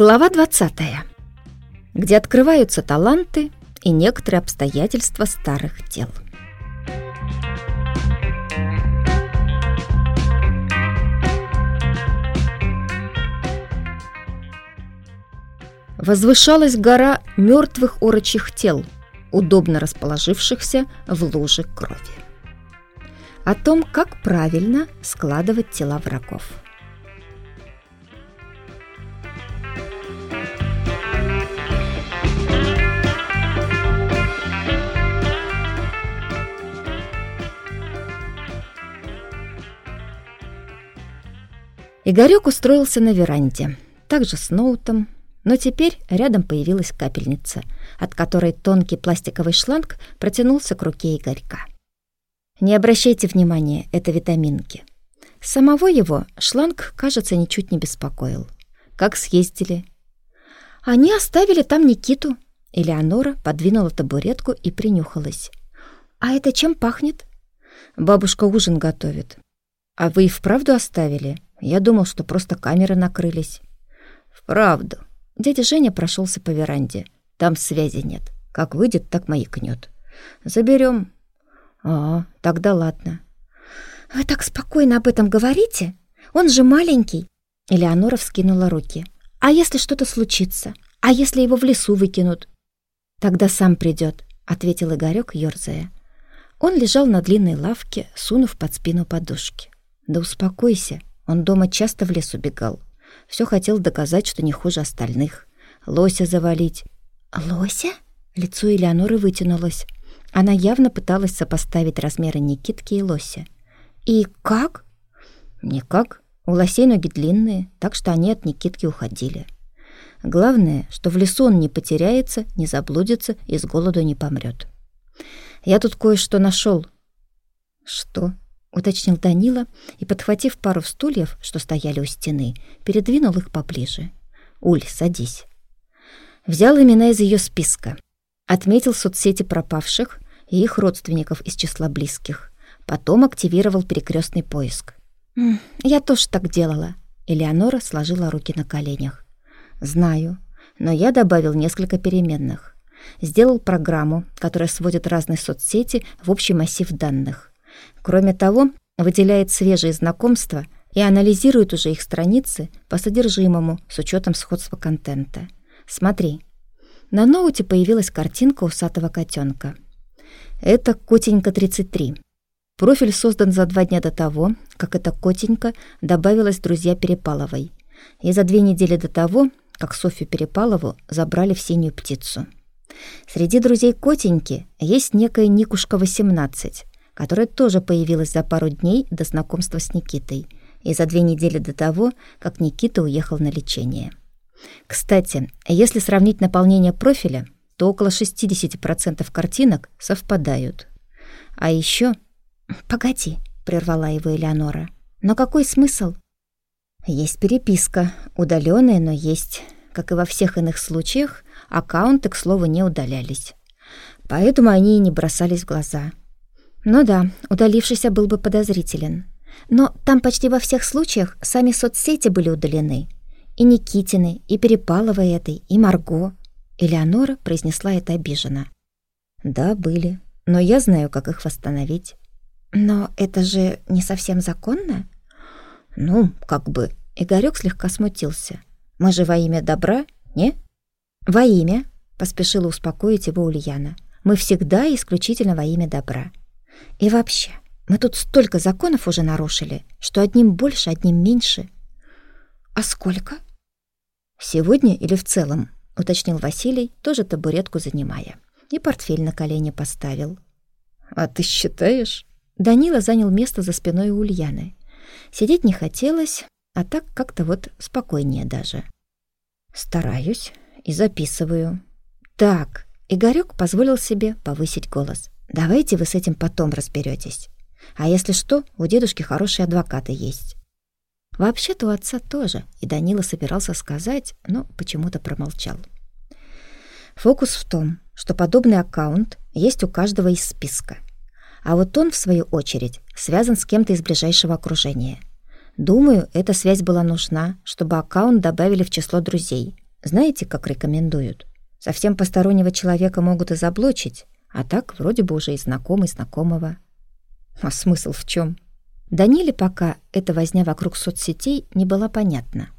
Глава 20. Где открываются таланты и некоторые обстоятельства старых дел. Возвышалась гора мертвых орочих тел, удобно расположившихся в луже крови. О том, как правильно складывать тела врагов. Игорек устроился на веранде, также с ноутом, но теперь рядом появилась капельница, от которой тонкий пластиковый шланг протянулся к руке Игорька. Не обращайте внимания, это витаминки. Самого его шланг, кажется, ничуть не беспокоил. Как съездили? Они оставили там Никиту. Элеонора подвинула табуретку и принюхалась. А это чем пахнет? Бабушка ужин готовит. А вы и вправду оставили? Я думал, что просто камеры накрылись. Вправду. Дядя Женя прошелся по веранде. Там связи нет. Как выйдет, так маякнет. Заберем. А, тогда ладно. Вы так спокойно об этом говорите? Он же маленький. Элеонора вскинула руки. А если что-то случится? А если его в лесу выкинут? Тогда сам придет, ответил Игорек, ерзая. Он лежал на длинной лавке, сунув под спину подушки. Да успокойся, он дома часто в лес убегал. Все хотел доказать, что не хуже остальных. Лося завалить. «Лося?» Лицо Элеоноры вытянулось. Она явно пыталась сопоставить размеры Никитки и лося. «И как?» «Никак. У лосей ноги длинные, так что они от Никитки уходили. Главное, что в лесу он не потеряется, не заблудится и с голоду не помрет. Я тут кое-что нашел. «Что?» — уточнил Данила и, подхватив пару стульев, что стояли у стены, передвинул их поближе. «Уль, садись». Взял имена из ее списка, отметил соцсети пропавших и их родственников из числа близких, потом активировал перекрестный поиск. «Я тоже так делала», — Элеонора сложила руки на коленях. «Знаю, но я добавил несколько переменных. Сделал программу, которая сводит разные соцсети в общий массив данных. Кроме того, выделяет свежие знакомства и анализирует уже их страницы по содержимому с учетом сходства контента. Смотри. На ноуте появилась картинка усатого котенка. Это котенька 33. Профиль создан за два дня до того, как эта котенька добавилась в друзья Перепаловой, и за две недели до того, как Софью Перепалову забрали в синюю птицу. Среди друзей котеньки есть некая Никушка 18, которая тоже появилась за пару дней до знакомства с Никитой и за две недели до того, как Никита уехал на лечение. Кстати, если сравнить наполнение профиля, то около 60% картинок совпадают. А еще... «Погоди», — прервала его Элеонора. «Но какой смысл?» «Есть переписка, удаленная, но есть. Как и во всех иных случаях, аккаунты, к слову, не удалялись. Поэтому они и не бросались в глаза. Ну да, удалившийся был бы подозрителен. Но там почти во всех случаях сами соцсети были удалены. И Никитины, и Перепалова этой, и Марго. Элеонора произнесла это обиженно. Да, были. Но я знаю, как их восстановить. Но это же не совсем законно? Ну, как бы. Игорёк слегка смутился. Мы же во имя добра, не? Во имя, поспешила успокоить его Ульяна. Мы всегда исключительно во имя добра. И вообще, мы тут столько законов уже нарушили, что одним больше, одним меньше. А сколько? Сегодня или в целом? уточнил Василий, тоже табуретку занимая. И портфель на колени поставил. А ты считаешь? Данила занял место за спиной у Ульяны. Сидеть не хотелось, а так как-то вот спокойнее даже. Стараюсь и записываю. Так, Игорёк позволил себе повысить голос. Давайте вы с этим потом разберетесь. А если что, у дедушки хорошие адвокаты есть. Вообще-то у отца тоже, и Данила собирался сказать, но почему-то промолчал. Фокус в том, что подобный аккаунт есть у каждого из списка. А вот он, в свою очередь, связан с кем-то из ближайшего окружения. Думаю, эта связь была нужна, чтобы аккаунт добавили в число друзей. Знаете, как рекомендуют? Совсем постороннего человека могут и заблочить, а так вроде бы уже и знакомый знакомого. А смысл в чем? Даниле пока эта возня вокруг соцсетей не была понятна.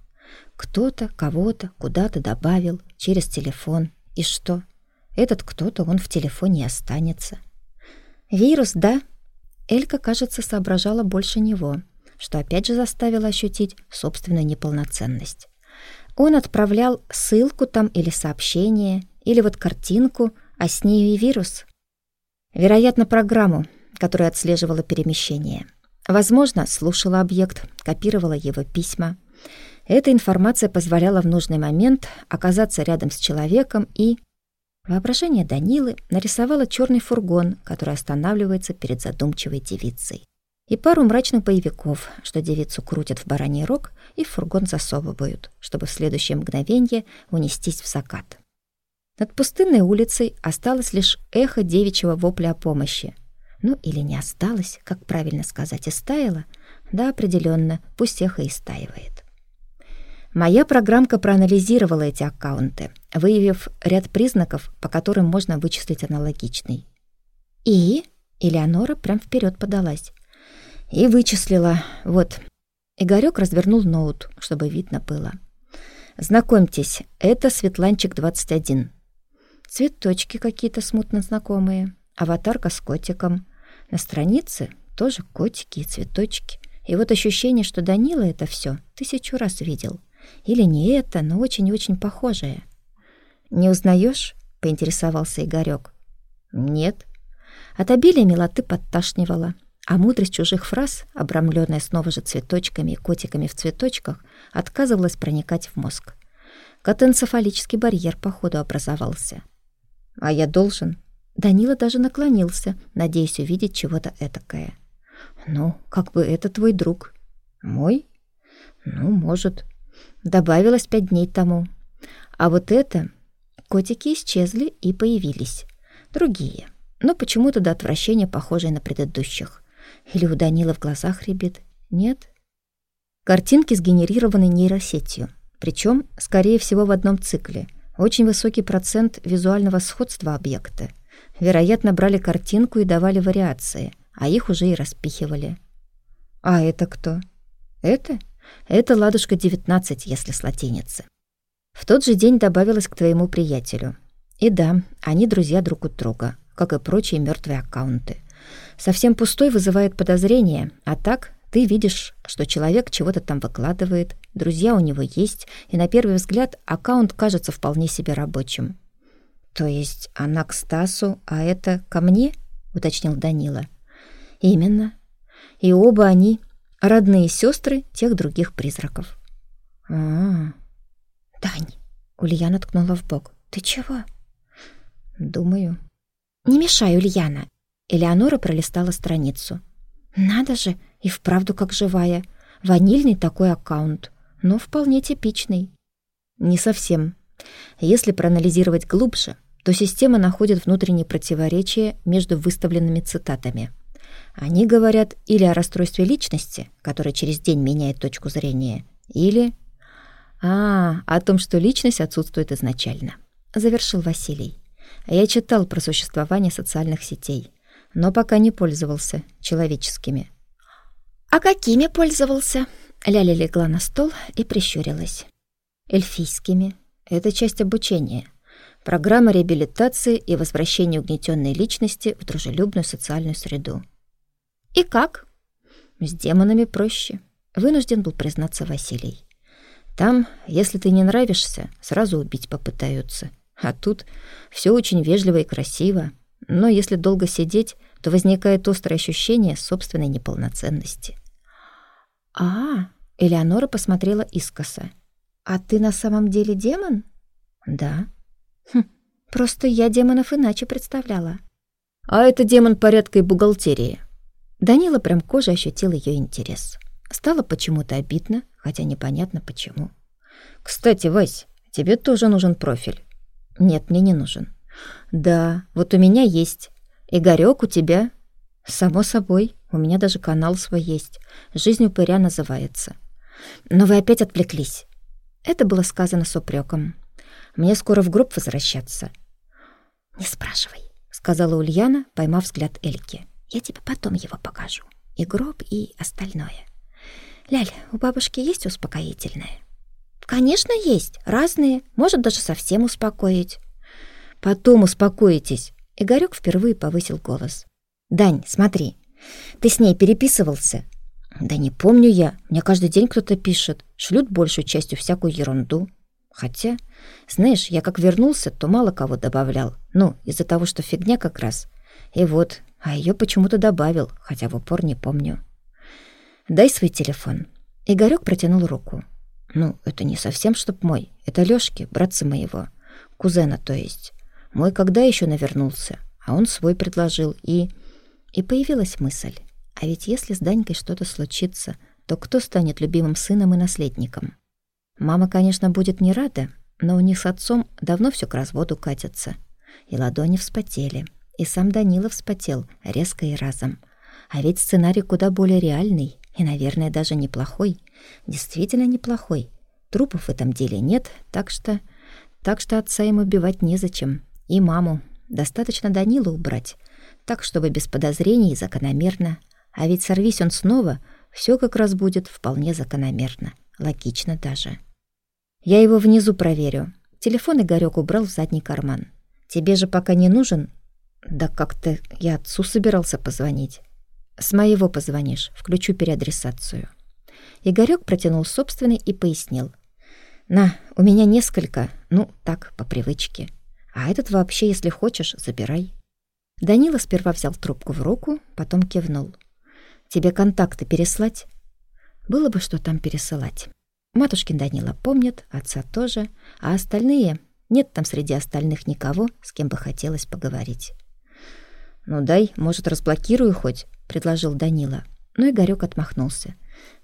Кто-то кого-то куда-то добавил через телефон. И что? Этот кто-то, он в телефоне останется. Вирус, да? Элька, кажется, соображала больше него, что опять же заставило ощутить собственную неполноценность. Он отправлял ссылку там или сообщение, или вот картинку, а с ней и вирус. Вероятно, программу, которая отслеживала перемещение. Возможно, слушала объект, копировала его письма. Эта информация позволяла в нужный момент оказаться рядом с человеком и... Воображение Данилы нарисовало черный фургон, который останавливается перед задумчивой девицей. И пару мрачных боевиков, что девицу крутят в бараний рог и в фургон засовывают, чтобы в следующее мгновение унестись в закат. Над пустынной улицей осталось лишь эхо девичьего вопля о помощи. Ну или не осталось, как правильно сказать, истаяло? Да, определенно, пусть эхо истаивает. Моя программка проанализировала эти аккаунты, выявив ряд признаков, по которым можно вычислить аналогичный. И Элеонора прям вперед подалась. И вычислила. Вот. Игорёк развернул ноут, чтобы видно было. Знакомьтесь, это Светланчик 21. Цветочки какие-то смутно знакомые. Аватарка с котиком. На странице тоже котики и цветочки. И вот ощущение, что Данила это все тысячу раз видел. Или не это, но очень-очень похожее. «Не узнаешь? поинтересовался Игорёк. «Нет». От обилия милоты подташнивала, а мудрость чужих фраз, обрамленная снова же цветочками и котиками в цветочках, отказывалась проникать в мозг. Катенцефалический барьер, походу, образовался. «А я должен?» Данила даже наклонился, надеясь увидеть чего-то этакое. «Ну, как бы это твой друг». «Мой?» «Ну, может». Добавилось пять дней тому. А вот это... Котики исчезли и появились. Другие. Но почему-то до отвращения похожие на предыдущих. Или у Данила в глазах рябит? Нет? Картинки сгенерированы нейросетью. Причем, скорее всего, в одном цикле. Очень высокий процент визуального сходства объекта. Вероятно, брали картинку и давали вариации, а их уже и распихивали. А это кто? Это? Это ладушка 19, если с латиницы. В тот же день добавилась к твоему приятелю. И да, они друзья друг у друга, как и прочие мертвые аккаунты. Совсем пустой вызывает подозрение, а так ты видишь, что человек чего-то там выкладывает, друзья у него есть, и на первый взгляд аккаунт кажется вполне себе рабочим. То есть она к Стасу, а это ко мне? уточнил Данила. Именно. И оба они родные сестры тех других призраков. А, -а, -а. Дань, Ульяна ткнула в бок. Ты чего? Думаю. Не мешай, Ульяна. Элеонора пролистала страницу. Надо же, и вправду как живая. Ванильный такой аккаунт, но вполне типичный. Не совсем. Если проанализировать глубже, то система находит внутренние противоречия между выставленными цитатами. Они говорят или о расстройстве личности, которое через день меняет точку зрения, или... А, о том, что личность отсутствует изначально. Завершил Василий. Я читал про существование социальных сетей, но пока не пользовался человеческими. А какими пользовался? Ляля легла на стол и прищурилась. Эльфийскими. Это часть обучения. Программа реабилитации и возвращения угнетенной личности в дружелюбную социальную среду. И как? С демонами проще, вынужден был признаться Василий. Там, если ты не нравишься, сразу убить попытаются. А тут все очень вежливо и красиво. Но если долго сидеть, то возникает острое ощущение собственной неполноценности. А, Элеонора посмотрела искоса. А ты на самом деле демон? Да. Хм, просто я демонов иначе представляла. А это демон порядка и бухгалтерии, Данила прям кожей ощутил ее интерес. Стало почему-то обидно, хотя непонятно почему. «Кстати, Вась, тебе тоже нужен профиль». «Нет, мне не нужен». «Да, вот у меня есть. Игорёк у тебя?» «Само собой, у меня даже канал свой есть. «Жизнь упыря» называется. Но вы опять отвлеклись. Это было сказано с упреком. Мне скоро в гроб возвращаться». «Не спрашивай», — сказала Ульяна, поймав взгляд Эльки. «Я тебе потом его покажу. И гроб, и остальное. Ляль, у бабушки есть успокоительное?» «Конечно, есть. Разные. Может, даже совсем успокоить». «Потом успокоитесь». Игорёк впервые повысил голос. «Дань, смотри. Ты с ней переписывался?» «Да не помню я. Мне каждый день кто-то пишет. Шлют большую частью всякую ерунду. Хотя, знаешь, я как вернулся, то мало кого добавлял. Ну, из-за того, что фигня как раз. И вот, а ее почему-то добавил, хотя в упор не помню. Дай свой телефон. Игорёк протянул руку. Ну, это не совсем чтоб мой. Это Лёшки, братца моего. Кузена, то есть. Мой когда еще навернулся, а он свой предложил. И... И появилась мысль. А ведь если с Данькой что-то случится, то кто станет любимым сыном и наследником? Мама, конечно, будет не рада, но у них с отцом давно все к разводу катится. И ладони вспотели, и сам Данила вспотел резко и разом. А ведь сценарий куда более реальный и, наверное, даже неплохой. Действительно неплохой. Трупов в этом деле нет, так что... Так что отца им убивать незачем. И маму. Достаточно Данила убрать. Так, чтобы без подозрений и закономерно. А ведь сорвись он снова, все как раз будет вполне закономерно. Логично даже. Я его внизу проверю. Телефон Игорёк убрал в задний карман. Тебе же пока не нужен? Да как-то я отцу собирался позвонить. С моего позвонишь, включу переадресацию. Игорёк протянул собственный и пояснил. На, у меня несколько, ну, так, по привычке. А этот вообще, если хочешь, забирай. Данила сперва взял трубку в руку, потом кивнул. Тебе контакты переслать? Было бы что там пересылать. Матушкин Данила помнит, отца тоже, а остальные... Нет там среди остальных никого, с кем бы хотелось поговорить. «Ну дай, может, разблокирую хоть», — предложил Данила. Но Игорёк отмахнулся.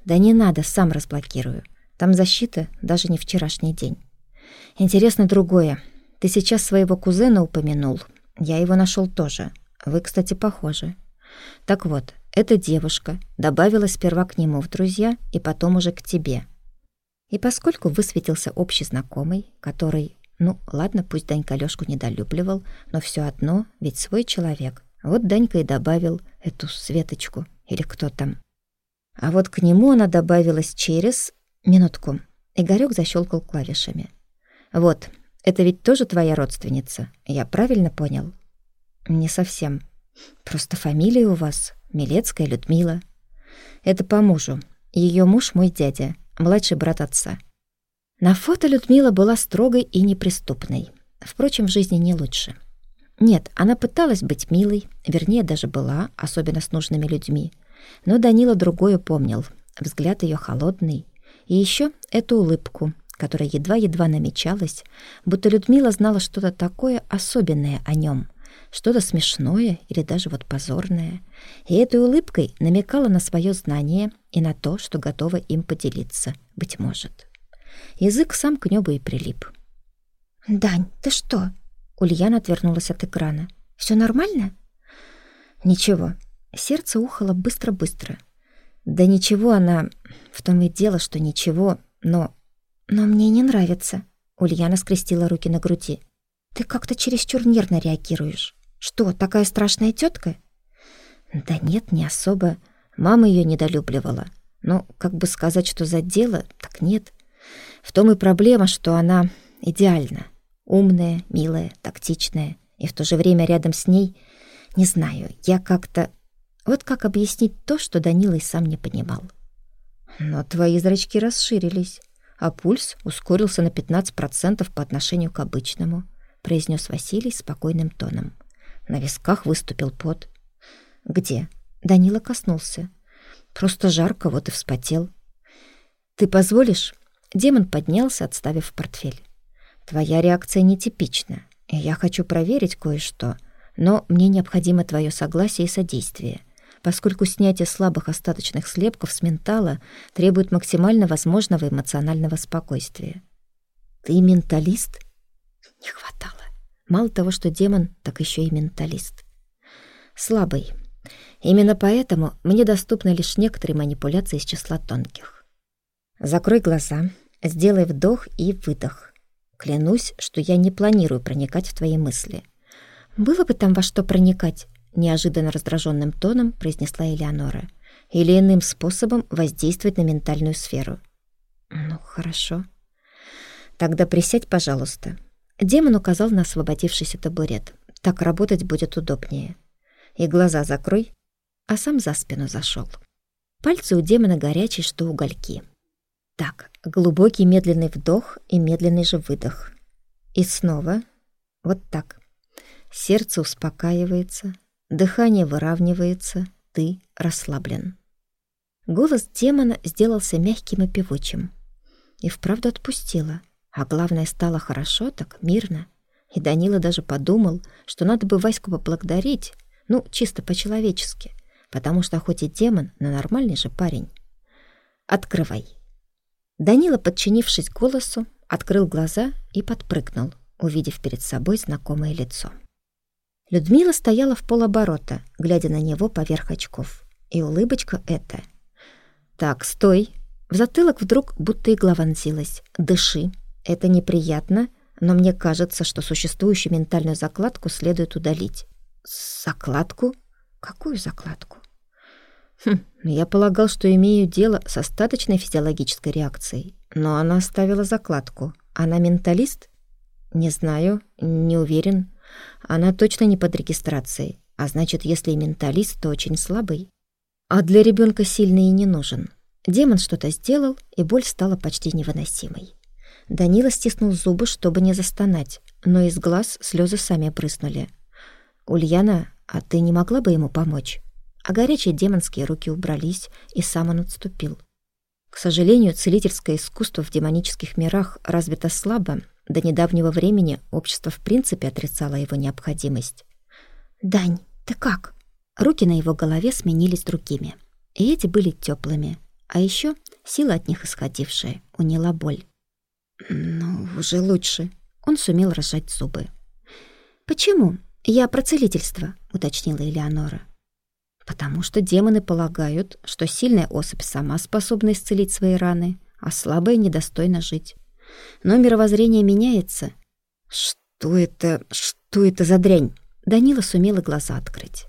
«Да не надо, сам разблокирую. Там защита даже не вчерашний день. Интересно другое. Ты сейчас своего кузена упомянул. Я его нашел тоже. Вы, кстати, похожи. Так вот, эта девушка добавилась сперва к нему в друзья и потом уже к тебе. И поскольку высветился общий знакомый, который, ну, ладно, пусть Данька Лёшку недолюбливал, но все одно, ведь свой человек. Вот Данька и добавил эту Светочку, или кто там. А вот к нему она добавилась через... Минутку. Игорёк защелкал клавишами. «Вот, это ведь тоже твоя родственница, я правильно понял?» «Не совсем. Просто фамилия у вас Милецкая Людмила. Это по мужу. Ее муж мой дядя, младший брат отца. На фото Людмила была строгой и неприступной. Впрочем, в жизни не лучше. Нет, она пыталась быть милой, вернее, даже была, особенно с нужными людьми. Но Данила другое помнил. Взгляд ее холодный. И еще эту улыбку, которая едва-едва намечалась, будто Людмила знала что-то такое особенное о нем, что-то смешное или даже вот позорное, и этой улыбкой намекала на свое знание и на то, что готова им поделиться, быть может. Язык сам к небу и прилип. «Дань, ты что?» Ульяна отвернулась от экрана. «Все нормально?» «Ничего». Сердце ухало быстро-быстро. «Да ничего она... В том и дело, что ничего, но...» «Но мне не нравится». Ульяна скрестила руки на груди. «Ты как-то чересчур нервно реагируешь. Что, такая страшная тетка? Да нет, не особо. Мама ее недолюбливала. Но как бы сказать, что за дело, так нет. В том и проблема, что она идеальна. Умная, милая, тактичная. И в то же время рядом с ней, не знаю, я как-то... Вот как объяснить то, что Данила и сам не понимал. Но твои зрачки расширились, а пульс ускорился на 15% по отношению к обычному, произнес Василий спокойным тоном. На висках выступил пот. «Где?» Данила коснулся. «Просто жарко, вот и вспотел». «Ты позволишь?» Демон поднялся, отставив портфель. «Твоя реакция нетипична, и я хочу проверить кое-что, но мне необходимо твое согласие и содействие, поскольку снятие слабых остаточных слепков с ментала требует максимально возможного эмоционального спокойствия». «Ты менталист?» «Не хватало». Мало того, что демон, так еще и менталист. Слабый. Именно поэтому мне доступны лишь некоторые манипуляции из числа тонких. Закрой глаза, сделай вдох и выдох. Клянусь, что я не планирую проникать в твои мысли. Было бы там во что проникать, неожиданно раздраженным тоном произнесла Элеонора. Или иным способом воздействовать на ментальную сферу. Ну, хорошо. Тогда присядь, пожалуйста. Демон указал на освободившийся табурет. Так работать будет удобнее. И глаза закрой, а сам за спину зашел. Пальцы у демона горячие, что угольки. Так, глубокий медленный вдох и медленный же выдох. И снова вот так. Сердце успокаивается, дыхание выравнивается, ты расслаблен. Голос демона сделался мягким и певучим. И вправду отпустила. А главное, стало хорошо, так мирно. И Данила даже подумал, что надо бы Ваську поблагодарить, ну, чисто по-человечески, потому что хоть и демон, но нормальный же парень. «Открывай». Данила, подчинившись голосу, открыл глаза и подпрыгнул, увидев перед собой знакомое лицо. Людмила стояла в полоборота, глядя на него поверх очков. И улыбочка эта. «Так, стой!» В затылок вдруг будто игла вонзилась. «Дыши. Это неприятно, но мне кажется, что существующую ментальную закладку следует удалить». «Закладку? Какую закладку?» Хм, я полагал, что имею дело с остаточной физиологической реакцией, но она оставила закладку. Она менталист? Не знаю, не уверен. Она точно не под регистрацией, а значит, если и менталист, то очень слабый. А для ребенка сильный и не нужен. Демон что-то сделал, и боль стала почти невыносимой. Данила стиснул зубы, чтобы не застонать, но из глаз слезы сами прыснули. «Ульяна, а ты не могла бы ему помочь?» а горячие демонские руки убрались, и сам он отступил. К сожалению, целительское искусство в демонических мирах развито слабо, до недавнего времени общество в принципе отрицало его необходимость. «Дань, ты как?» Руки на его голове сменились другими, и эти были теплыми, а еще сила от них исходившая уняла боль. «Ну, уже лучше», — он сумел разжать зубы. «Почему? Я про целительство», — уточнила Элеонора. Потому что демоны полагают, что сильная особь сама способна исцелить свои раны, а слабая недостойна жить. Но мировоззрение меняется. Что это? Что это за дрянь? Данила сумела глаза открыть.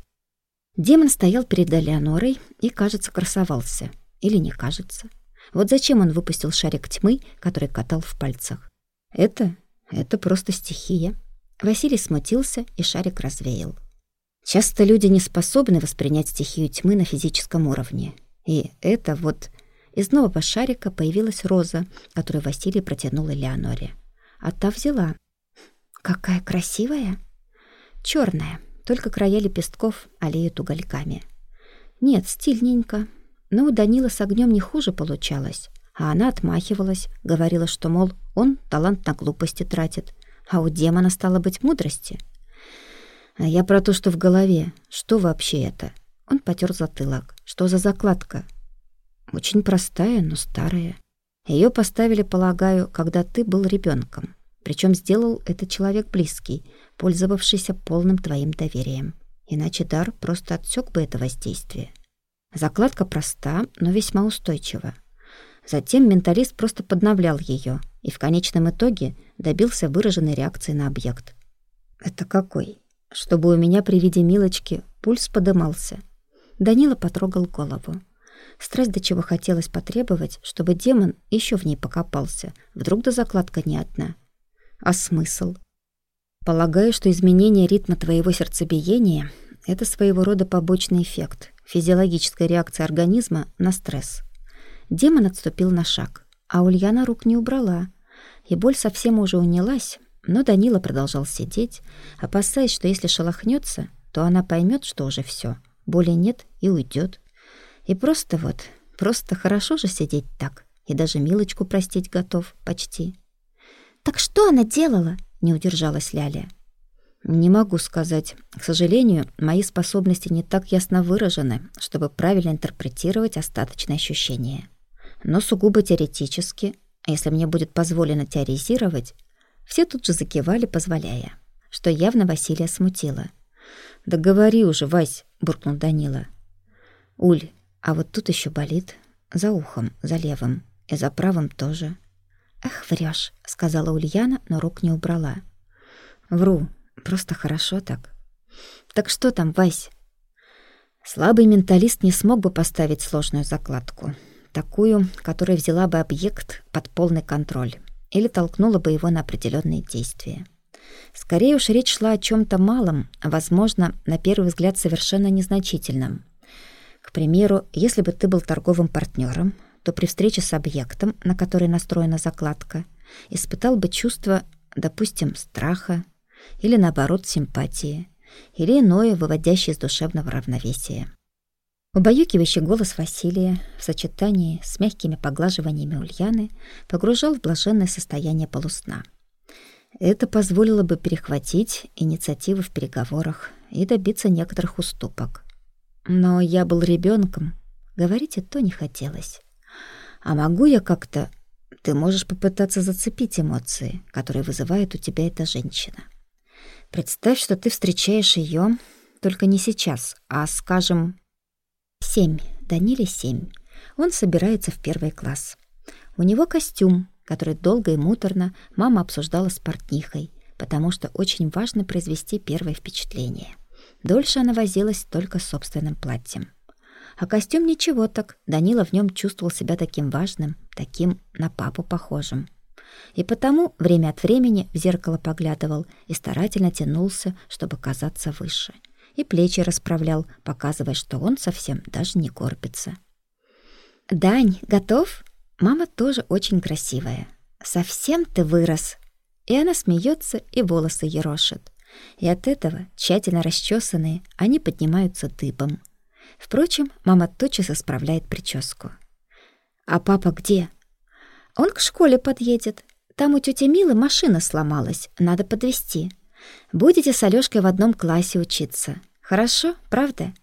Демон стоял перед Элеонорой и, кажется, красовался. Или не кажется. Вот зачем он выпустил шарик тьмы, который катал в пальцах? Это... это просто стихия. Василий смутился, и шарик развеял. Часто люди не способны воспринять стихию тьмы на физическом уровне. И это вот... Из нового шарика появилась роза, которую Василий протянул Элеоноре. А та взяла. «Какая красивая!» Черная, только края лепестков олеют угольками. Нет, стильненько. Но у Данила с огнем не хуже получалось. А она отмахивалась, говорила, что, мол, он талант на глупости тратит, а у демона стало быть мудрости — а я про то, что в голове. Что вообще это? Он потер затылок. Что за закладка? Очень простая, но старая. Ее поставили, полагаю, когда ты был ребенком. Причем сделал это человек близкий, пользовавшийся полным твоим доверием. Иначе дар просто отсек бы это воздействие. Закладка проста, но весьма устойчива. Затем менталист просто подновлял ее и в конечном итоге добился выраженной реакции на объект. Это какой? чтобы у меня при виде Милочки пульс подымался. Данила потрогал голову. Страсть до чего хотелось потребовать, чтобы демон еще в ней покопался. Вдруг да закладка не одна. А смысл? Полагаю, что изменение ритма твоего сердцебиения — это своего рода побочный эффект, физиологическая реакция организма на стресс. Демон отступил на шаг, а Ульяна рук не убрала, и боль совсем уже унялась, но Данила продолжал сидеть, опасаясь, что если шелохнется, то она поймет, что уже все, боли нет и уйдет. И просто вот, просто хорошо же сидеть так, и даже Милочку простить готов почти. «Так что она делала?» — не удержалась Ляля. «Не могу сказать. К сожалению, мои способности не так ясно выражены, чтобы правильно интерпретировать остаточные ощущения. Но сугубо теоретически, если мне будет позволено теоризировать, все тут же закивали, позволяя, что явно Василия смутило. «Да говори уже, Вась!» — буркнул Данила. «Уль, а вот тут еще болит. За ухом, за левым. И за правым тоже. Эх, врешь, сказала Ульяна, но рук не убрала. Вру, просто хорошо так. Так что там, Вась? Слабый менталист не смог бы поставить сложную закладку, такую, которая взяла бы объект под полный контроль или толкнула бы его на определенные действия. Скорее уж речь шла о чем то малом, а, возможно, на первый взгляд совершенно незначительном. К примеру, если бы ты был торговым партнером, то при встрече с объектом, на который настроена закладка, испытал бы чувство, допустим, страха или, наоборот, симпатии, или иное, выводящее из душевного равновесия. Убаюкивающий голос Василия в сочетании с мягкими поглаживаниями Ульяны погружал в блаженное состояние полусна. Это позволило бы перехватить инициативу в переговорах и добиться некоторых уступок. Но я был ребенком, говорить это не хотелось. А могу я как-то... Ты можешь попытаться зацепить эмоции, которые вызывает у тебя эта женщина. Представь, что ты встречаешь ее, только не сейчас, а, скажем, семь. Даниле семь. Он собирается в первый класс. У него костюм, который долго и муторно мама обсуждала с портнихой, потому что очень важно произвести первое впечатление. Дольше она возилась только с собственным платьем. А костюм ничего так. Данила в нем чувствовал себя таким важным, таким на папу похожим. И потому время от времени в зеркало поглядывал и старательно тянулся, чтобы казаться выше. И плечи расправлял, показывая, что он совсем даже не корпится. «Дань, готов?» Мама тоже очень красивая. Совсем ты вырос. И она смеется и волосы ерошит. И от этого, тщательно расчесанные, они поднимаются дыбом. Впрочем, мама тотчас исправляет прическу. «А папа где?» «Он к школе подъедет. Там у тети Милы машина сломалась, надо подвезти. Будете с Алёшкой в одном классе учиться. Хорошо, правда?»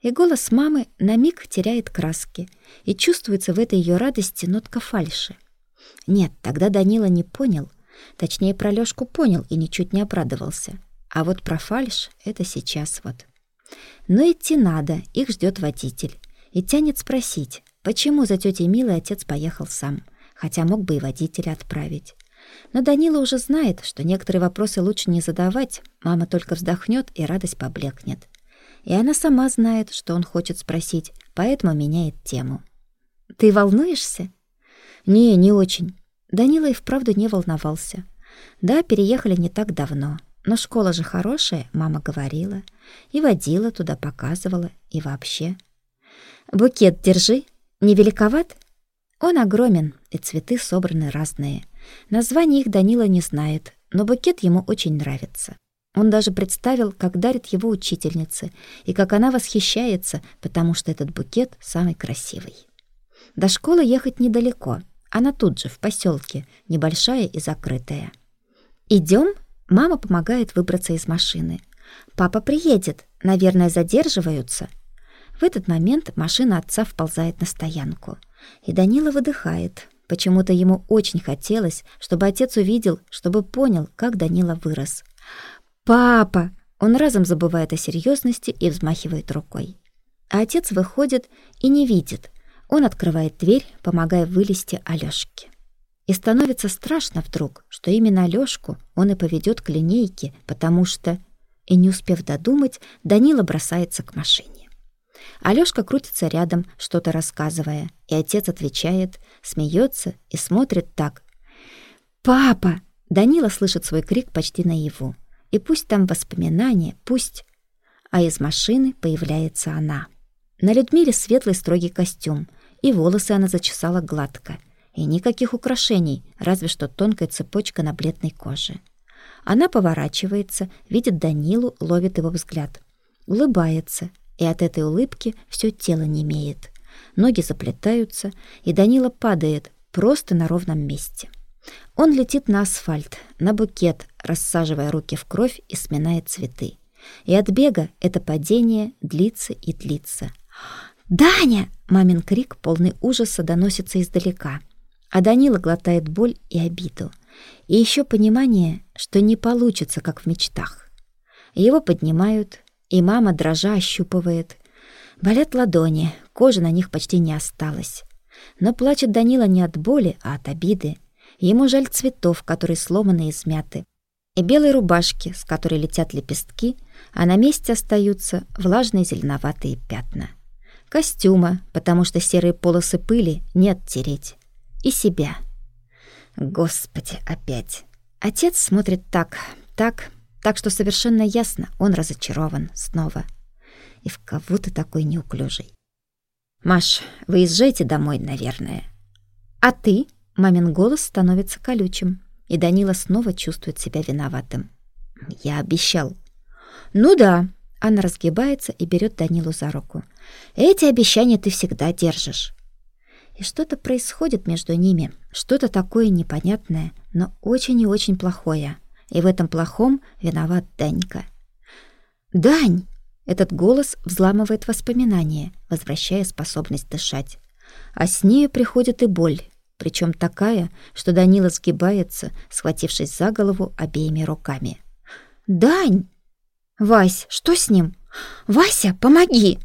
И голос мамы на миг теряет краски, и чувствуется в этой ее радости нотка фальши. Нет, тогда Данила не понял, точнее, про Лёшку понял и ничуть не обрадовался. А вот про фальшь — это сейчас вот. Но идти надо, их ждет водитель. И тянет спросить, почему за тетей Милой отец поехал сам, хотя мог бы и водителя отправить. Но Данила уже знает, что некоторые вопросы лучше не задавать, мама только вздохнет и радость поблекнет. И она сама знает, что он хочет спросить, поэтому меняет тему. «Ты волнуешься?» «Не, не очень». Данила и вправду не волновался. Да, переехали не так давно, но школа же хорошая, мама говорила, и водила туда, показывала, и вообще. «Букет держи. Не великоват?» Он огромен, и цветы собраны разные. Название их Данила не знает, но букет ему очень нравится. Он даже представил, как дарит его учительнице, и как она восхищается, потому что этот букет самый красивый. До школы ехать недалеко. Она тут же, в поселке, небольшая и закрытая. Идем? Мама помогает выбраться из машины. Папа приедет. Наверное, задерживаются. В этот момент машина отца вползает на стоянку. И Данила выдыхает. Почему-то ему очень хотелось, чтобы отец увидел, чтобы понял, как Данила вырос. «Папа!» Он разом забывает о серьезности и взмахивает рукой. А отец выходит и не видит. Он открывает дверь, помогая вылезти Алёшке. И становится страшно вдруг, что именно Алёшку он и поведет к линейке, потому что... И не успев додумать, Данила бросается к машине. Алёшка крутится рядом, что-то рассказывая, и отец отвечает, смеется и смотрит так. «Папа!» Данила слышит свой крик почти наяву. И пусть там воспоминания, пусть... А из машины появляется она. На Людмиле светлый строгий костюм, и волосы она зачесала гладко. И никаких украшений, разве что тонкая цепочка на бледной коже. Она поворачивается, видит Данилу, ловит его взгляд. Улыбается, и от этой улыбки все тело немеет. Ноги заплетаются, и Данила падает просто на ровном месте. Он летит на асфальт, на букет, рассаживая руки в кровь и сминая цветы. И от бега это падение длится и длится. «Даня!» — мамин крик, полный ужаса, доносится издалека. А Данила глотает боль и обиду. И еще понимание, что не получится, как в мечтах. Его поднимают, и мама дрожа ощупывает. Болят ладони, кожи на них почти не осталось. Но плачет Данила не от боли, а от обиды. Ему жаль цветов, которые сломаны и измяты, и белой рубашки, с которой летят лепестки, а на месте остаются влажные зеленоватые пятна. Костюма, потому что серые полосы пыли не оттереть. И себя. Господи, опять. Отец смотрит так, так, так что совершенно ясно, он разочарован снова. И в кого ты такой неуклюжий? Маш, выезжайте домой, наверное. А ты? Мамин голос становится колючим, и Данила снова чувствует себя виноватым. Я обещал. Ну да, она разгибается и берет Данилу за руку. Эти обещания ты всегда держишь. И что-то происходит между ними, что-то такое непонятное, но очень и очень плохое. И в этом плохом виноват Данька. «Дань!» Этот голос взламывает воспоминания, возвращая способность дышать. А с нею приходит и боль, причем такая, что Данила сгибается, схватившись за голову обеими руками. «Дань!» «Вась, что с ним? Вася, помоги!»